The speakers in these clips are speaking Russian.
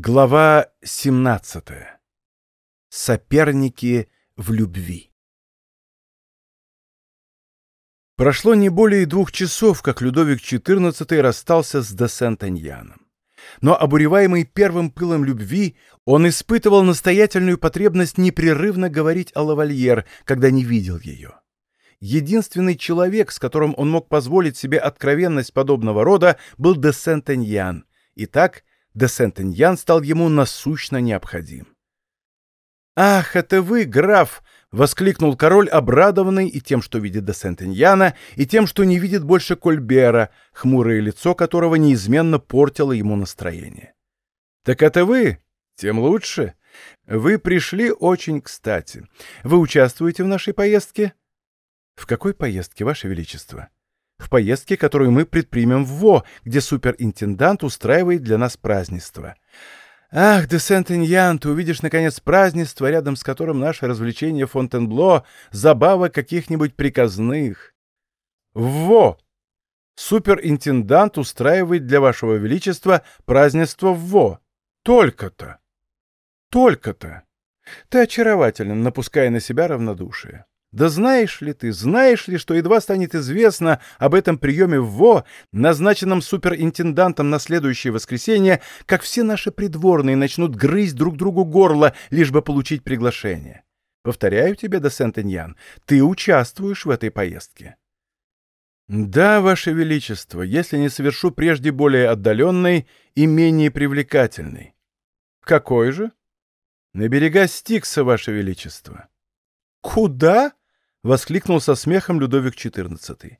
Глава 17. Соперники в любви. Прошло не более двух часов, как Людовик XIV расстался с де Сент-Эньяном. Но, обуреваемый первым пылом любви, он испытывал настоятельную потребность непрерывно говорить о лавальер, когда не видел ее. Единственный человек, с которым он мог позволить себе откровенность подобного рода, был де Сент-Эньян. Итак, де Сент-Эньян стал ему насущно необходим. «Ах, это вы, граф!» — воскликнул король, обрадованный и тем, что видит де Сент-Эньяна, и тем, что не видит больше Кольбера, хмурое лицо которого неизменно портило ему настроение. «Так это вы? Тем лучше. Вы пришли очень кстати. Вы участвуете в нашей поездке?» «В какой поездке, Ваше Величество?» В поездке, которую мы предпримем в Во, где суперинтендант устраивает для нас празднество. Ах, де Сент-Эньян, ты увидишь, наконец, празднество, рядом с которым наше развлечение Фонтенбло — забава каких-нибудь приказных. Во! Суперинтендант устраивает для вашего величества празднество в Во. Только-то. Только-то. Ты очарователен, напуская на себя равнодушие. Да знаешь ли ты, знаешь ли, что едва станет известно об этом приеме в ВО, назначенном суперинтендантом на следующее воскресенье, как все наши придворные начнут грызть друг другу горло, лишь бы получить приглашение? Повторяю тебе, де Сент-Эньян, ты участвуешь в этой поездке. Да, Ваше Величество, если не совершу прежде более отдаленной и менее привлекательной. Какой же? На берега Стикса, Ваше Величество. Куда? — воскликнул со смехом Людовик XIV.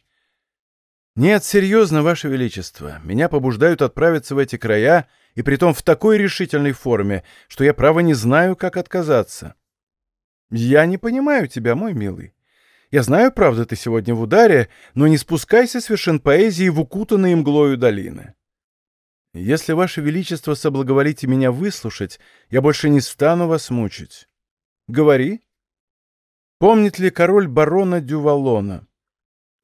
«Нет, серьезно, Ваше Величество, меня побуждают отправиться в эти края, и притом в такой решительной форме, что я, право, не знаю, как отказаться». «Я не понимаю тебя, мой милый. Я знаю, правда, ты сегодня в ударе, но не спускайся с вершин поэзии в укутанные мглою долины. Если, Ваше Величество, соблаговолите меня выслушать, я больше не стану вас мучить. Говори». Помнит ли король барона Дювалона?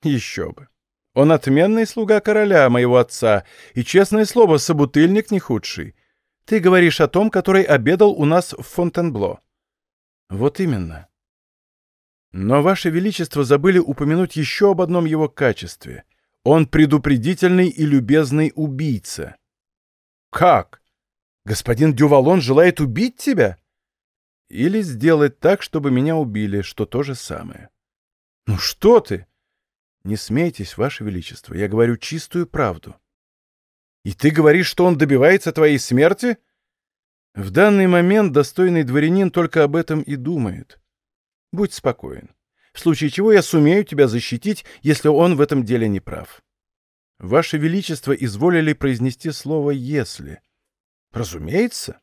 Еще бы. Он отменный слуга короля, моего отца, и, честное слово, собутыльник не худший. Ты говоришь о том, который обедал у нас в Фонтенбло. Вот именно. Но, Ваше Величество, забыли упомянуть еще об одном его качестве. Он предупредительный и любезный убийца. Как? Господин Дювалон желает убить тебя? Или сделать так, чтобы меня убили, что то же самое. Ну что ты? Не смейтесь, Ваше Величество, я говорю чистую правду. И ты говоришь, что он добивается твоей смерти? В данный момент достойный дворянин только об этом и думает. Будь спокоен. В случае чего я сумею тебя защитить, если он в этом деле не прав. Ваше Величество изволили произнести слово «если». Разумеется.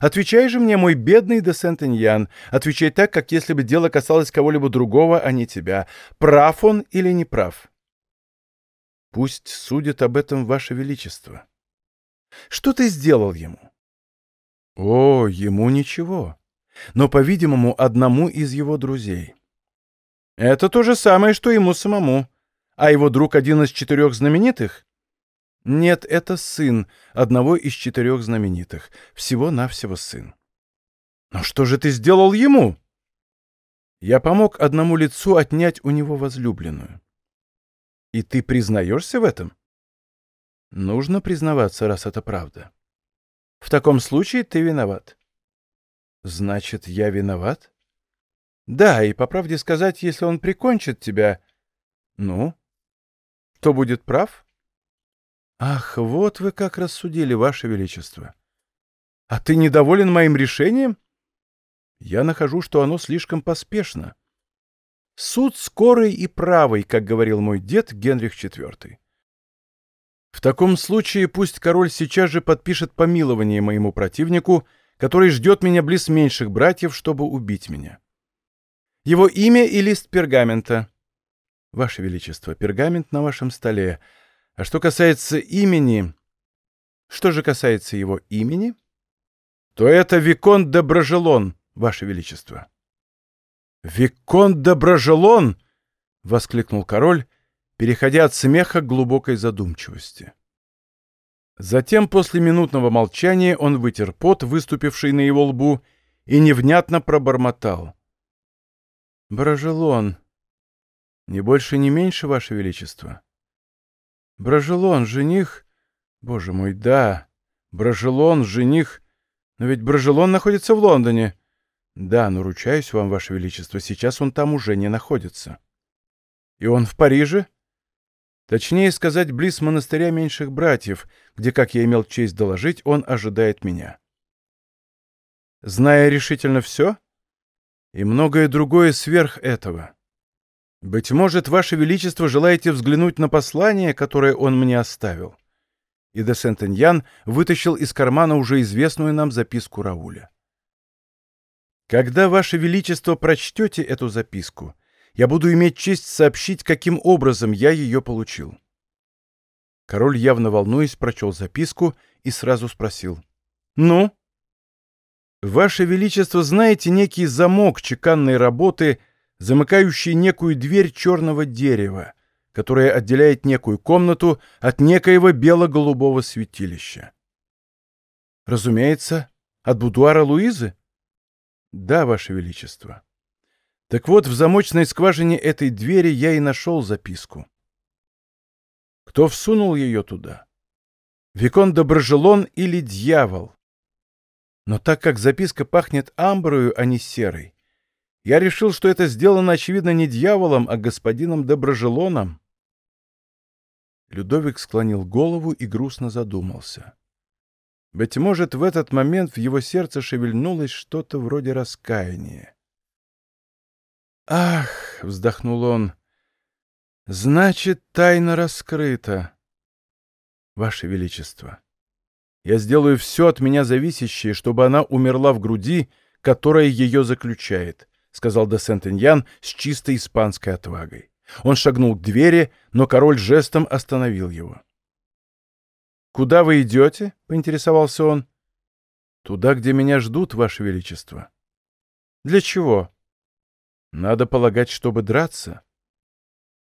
Отвечай же мне, мой бедный де Сент-Эньян, отвечай так, как если бы дело касалось кого-либо другого, а не тебя. Прав он или не прав? Пусть судит об этом Ваше Величество. Что ты сделал ему? О, ему ничего. Но, по-видимому, одному из его друзей. Это то же самое, что ему самому. А его друг один из четырех знаменитых? Нет, это сын одного из четырех знаменитых. Всего-навсего сын. Но что же ты сделал ему? Я помог одному лицу отнять у него возлюбленную. И ты признаешься в этом? Нужно признаваться, раз это правда. В таком случае ты виноват. Значит, я виноват? Да, и по правде сказать, если он прикончит тебя... Ну, то будет прав? «Ах, вот вы как рассудили, Ваше Величество! А ты недоволен моим решением?» «Я нахожу, что оно слишком поспешно. Суд скорый и правый, как говорил мой дед Генрих IV. В таком случае пусть король сейчас же подпишет помилование моему противнику, который ждет меня близ меньших братьев, чтобы убить меня. Его имя и лист пергамента. Ваше Величество, пергамент на вашем столе — а что касается имени... Что же касается его имени, то это Викон де Брожелон, Ваше Величество. «Викон де Брожелон!» — воскликнул король, переходя от смеха к глубокой задумчивости. Затем, после минутного молчания, он вытер пот, выступивший на его лбу, и невнятно пробормотал. «Брожелон. Не больше, не меньше, Ваше Величество. Брожелон, жених... Боже мой, да. Брожелон, жених... Но ведь Брожелон находится в Лондоне. Да, но ручаюсь вам, Ваше Величество, сейчас он там уже не находится. И он в Париже?» Точнее сказать, близ монастыря меньших братьев, где, как я имел честь доложить, он ожидает меня. Зная решительно все? И многое другое сверх этого. Быть может, Ваше Величество желаете взглянуть на послание, которое он мне оставил. И де Сентеньян вытащил из кармана уже известную нам записку Рауля. Когда Ваше Величество прочтете эту записку, я буду иметь честь сообщить, каким образом я ее получил. Король, явно волнуясь, прочел записку и сразу спросил. «Ну?» «Ваше Величество, знаете некий замок чеканной работы, замыкающий некую дверь черного дерева, которая отделяет некую комнату от некоего бело-голубого святилища?» «Разумеется, от будуара Луизы?» «Да, Ваше Величество». Так вот, в замочной скважине этой двери я и нашел записку. Кто всунул ее туда? Викон Доброжелон или дьявол? Но так как записка пахнет амброю, а не серой, я решил, что это сделано, очевидно, не дьяволом, а господином Доброжелоном. Людовик склонил голову и грустно задумался. Быть может, в этот момент в его сердце шевельнулось что-то вроде раскаяния. «Ах!» — вздохнул он. «Значит, тайна раскрыта. Ваше Величество, я сделаю все от меня зависящее, чтобы она умерла в груди, которая ее заключает», — сказал де Сентеньян с чистой испанской отвагой. Он шагнул к двери, но король жестом остановил его. «Куда вы идете?» — поинтересовался он. «Туда, где меня ждут, Ваше Величество». «Для чего?» Надо полагать, чтобы драться.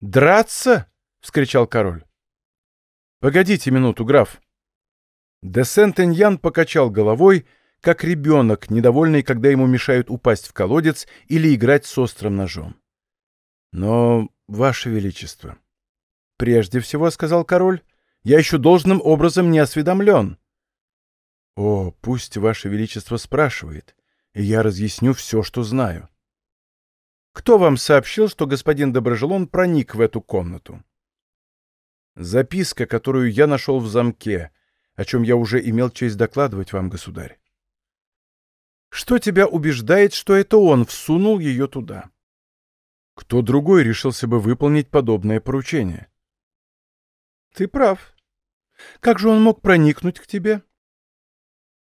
«Драться?» — вскричал король. «Погодите минуту, граф». Де Сент-Эньян покачал головой, как ребенок, недовольный, когда ему мешают упасть в колодец или играть с острым ножом. «Но, Ваше Величество...» «Прежде всего, — сказал король, — я еще должным образом не осведомлен». «О, пусть Ваше Величество спрашивает, и я разъясню все, что знаю». Кто вам сообщил, что господин Доброжелон проник в эту комнату? Записка, которую я нашел в замке, о чем я уже имел честь докладывать вам, государь. Что тебя убеждает, что это он всунул ее туда? Кто другой решился бы выполнить подобное поручение? Ты прав. Как же он мог проникнуть к тебе?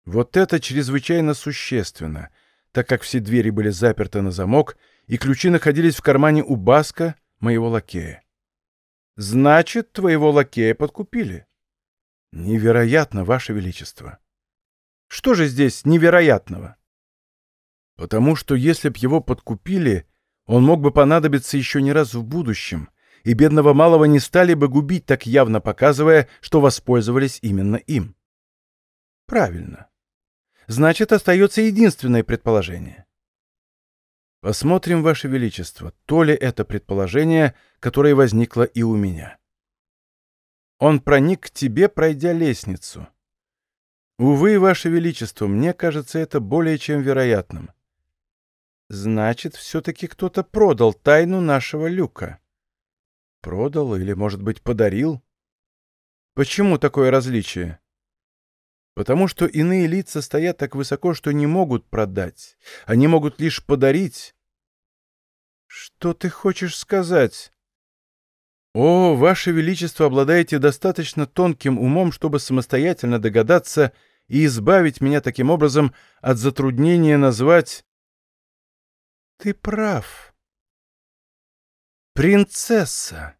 Вот это чрезвычайно существенно, так как все двери были заперты на замок, и ключи находились в кармане у Баска, моего лакея. Значит, твоего лакея подкупили. Невероятно, Ваше Величество. Что же здесь невероятного? Потому что если б его подкупили, он мог бы понадобиться еще не раз в будущем, и бедного малого не стали бы губить, так явно показывая, что воспользовались именно им. Правильно. Значит, остается единственное предположение. Посмотрим, Ваше Величество, то ли это предположение, которое возникло и у меня. Он проник к тебе, пройдя лестницу. Увы, Ваше Величество, мне кажется это более чем вероятным. Значит, все-таки кто-то продал тайну нашего люка. Продал или, может быть, подарил? Почему такое различие? Потому что иные лица стоят так высоко, что не могут продать. Они могут лишь подарить. Что ты хочешь сказать? О, Ваше Величество, обладаете достаточно тонким умом, чтобы самостоятельно догадаться и избавить меня таким образом от затруднения назвать... Ты прав. Принцесса.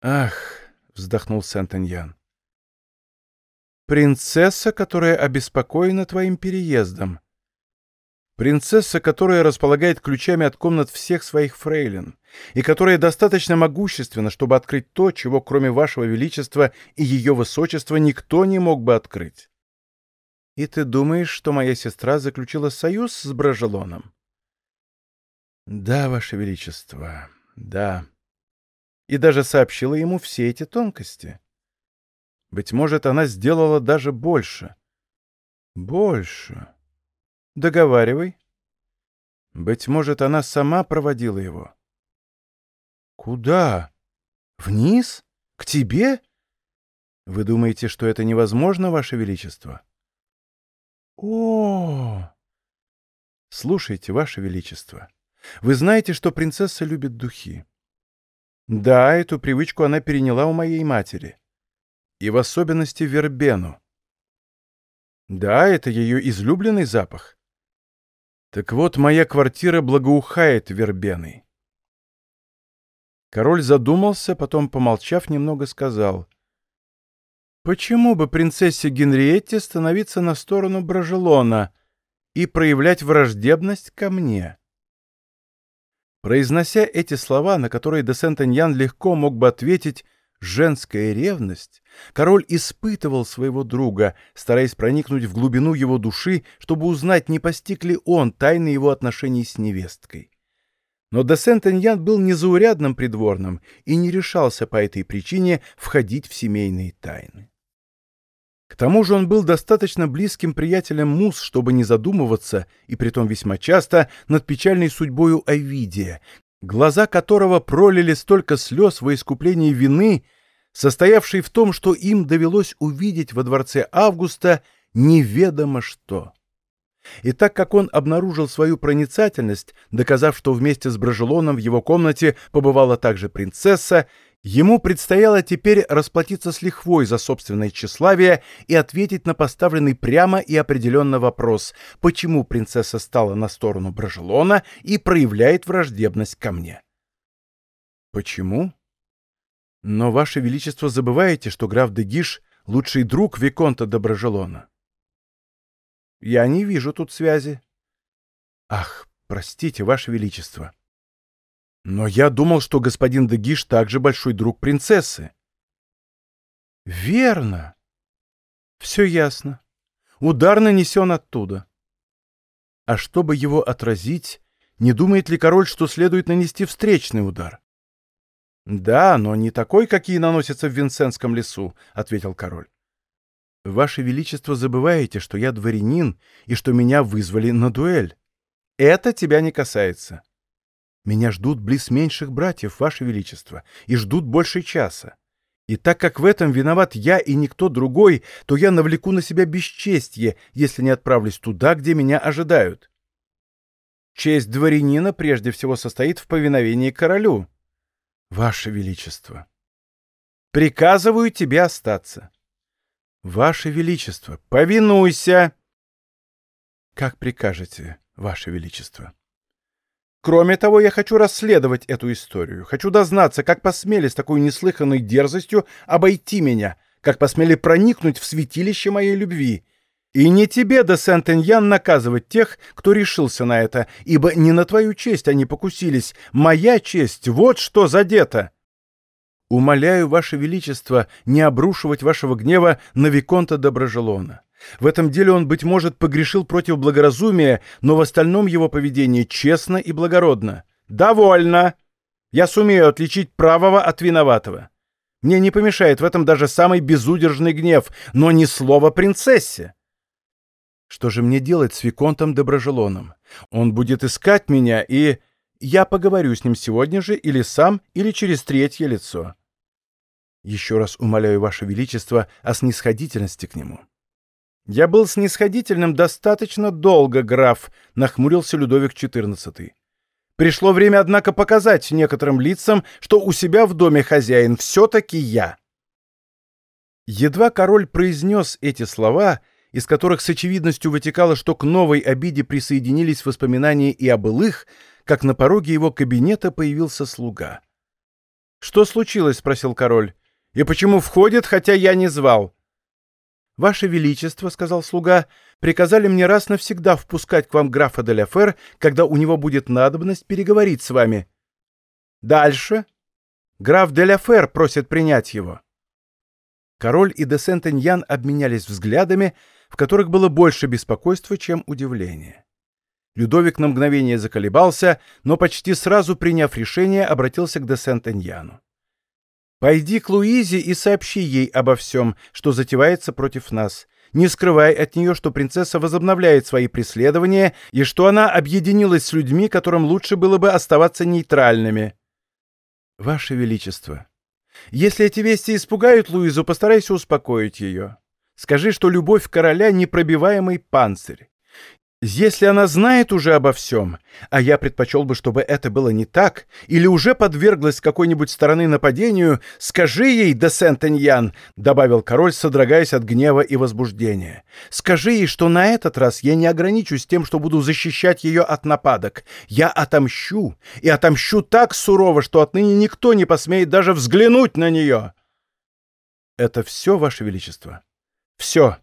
Ах, вздохнул Сент-Эньян. Принцесса, которая обеспокоена твоим переездом. Принцесса, которая располагает ключами от комнат всех своих фрейлин, и которая достаточно могущественна, чтобы открыть то, чего кроме вашего величества и ее высочества никто не мог бы открыть. И ты думаешь, что моя сестра заключила союз с Брожелоном? Да, ваше величество, да. И даже сообщила ему все эти тонкости. Быть может, она сделала даже больше. Больше. Договаривай. Быть может, она сама проводила его. Куда? Вниз? К тебе? Вы думаете, что это невозможно, Ваше Величество? О! Слушайте, Ваше Величество, вы знаете, что принцесса любит духи? Да, эту привычку она переняла у моей матери. И в особенности вербену. Да, это ее излюбленный запах. Так вот, моя квартира благоухает вербеной. Король задумался, потом, помолчав, немного сказал. «Почему бы принцессе Генриетте становиться на сторону Брожелона и проявлять враждебность ко мне?» Произнося эти слова, на которые де Сентеньян легко мог бы ответить женская ревность, король испытывал своего друга, стараясь проникнуть в глубину его души, чтобы узнать, не постиг ли он тайны его отношений с невесткой. Но де Сент-Эньян был незаурядным придворным и не решался по этой причине входить в семейные тайны. К тому же он был достаточно близким приятелем Мус, чтобы не задумываться, и притом весьма часто, над печальной судьбою Овидия, глаза которого пролили столько слез во искуплении вины, состоявшей в том, что им довелось увидеть во дворце Августа неведомо что. И так как он обнаружил свою проницательность, доказав, что вместе с Брожелоном в его комнате побывала также принцесса, ему предстояло теперь расплатиться с лихвой за собственное тщеславие и ответить на поставленный прямо и определенно вопрос, почему принцесса стала на сторону Брожелона и проявляет враждебность ко мне. Почему? Но, Ваше Величество, забываете, что граф де Гиш — лучший друг Виконта Доброжелона. Я не вижу тут связи. Ах, простите, Ваше Величество. Но я думал, что господин де Гиш также большой друг принцессы. Верно. Все ясно. Удар нанесен оттуда. А чтобы его отразить, не думает ли король, что следует нанести встречный удар? «Да, но не такой, какие наносятся в Винсентском лесу», — ответил король. «Ваше Величество забываете, что я дворянин и что меня вызвали на дуэль. Это тебя не касается. Меня ждут близ меньших братьев, Ваше Величество, и ждут больше часа. И так как в этом виноват я и никто другой, то я навлеку на себя бесчестье, если не отправлюсь туда, где меня ожидают. Честь дворянина прежде всего состоит в повиновении королю». Ваше Величество, приказываю тебе остаться. Ваше Величество, повинуйся. Как прикажете, Ваше Величество. Кроме того, я хочу расследовать эту историю. Хочу дознаться, как посмели с такой неслыханной дерзостью обойти меня, как посмели проникнуть в святилище моей любви. И не тебе, де Сент-Эньян, наказывать тех, кто решился на это, ибо не на твою честь они покусились. Моя честь, вот что задето. Умоляю, Ваше Величество, не обрушивать вашего гнева на Виконта Доброжелона. В этом деле он, быть может, погрешил против благоразумия, но в остальном его поведение честно и благородно. Довольно! Я сумею отличить правого от виноватого. Мне не помешает в этом даже самый безудержный гнев, но ни слова принцессе. Что же мне делать с Виконтом Доброжелоном? Он будет искать меня, и... Я поговорю с ним сегодня же, или сам, или через третье лицо. Еще раз умоляю, Ваше Величество, о снисходительности к нему. Я был снисходительным достаточно долго, граф, — нахмурился Людовик XIV. Пришло время, однако, показать некоторым лицам, что у себя в доме хозяин все-таки я. Едва король произнес эти слова — из которых с очевидностью вытекало, что к новой обиде присоединились воспоминания и о былых, как на пороге его кабинета появился слуга. «Что случилось?» — спросил король. «И почему входит, хотя я не звал?» «Ваше Величество», — сказал слуга, — «приказали мне раз навсегда впускать к вам графа де ля Фер, когда у него будет надобность переговорить с вами». «Дальше?» «Граф де ля Фер просит принять его». Король и де Сент-Эньян обменялись взглядами, в которых было больше беспокойства, чем удивления. Людовик на мгновение заколебался, но почти сразу, приняв решение, обратился к де Сент-Эньяну. «Пойди к Луизе и сообщи ей обо всем, что затевается против нас. Не скрывай от нее, что принцесса возобновляет свои преследования и что она объединилась с людьми, которым лучше было бы оставаться нейтральными». «Ваше Величество, если эти вести испугают Луизу, постарайся успокоить ее. Скажи, что любовь короля — непробиваемый панцирь. Если она знает уже обо всем, а я предпочел бы, чтобы это было не так, или уже подверглась какой-нибудь стороны нападению, скажи ей, де Сент-Эньян, — добавил король, содрогаясь от гнева и возбуждения, — скажи ей, что на этот раз я не ограничусь тем, что буду защищать ее от нападок. Я отомщу, и отомщу так сурово, что отныне никто не посмеет даже взглянуть на нее. — Это все, Ваше Величество? — Все.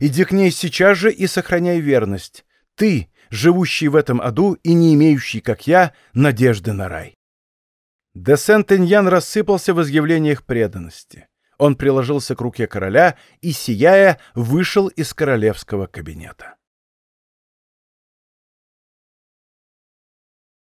Иди к ней сейчас же и сохраняй верность. Ты, живущий в этом аду и не имеющий, как я, надежды на рай. Де Сент-Эньян рассыпался в изъявлениях преданности. Он приложился к руке короля и, сияя, вышел из королевского кабинета.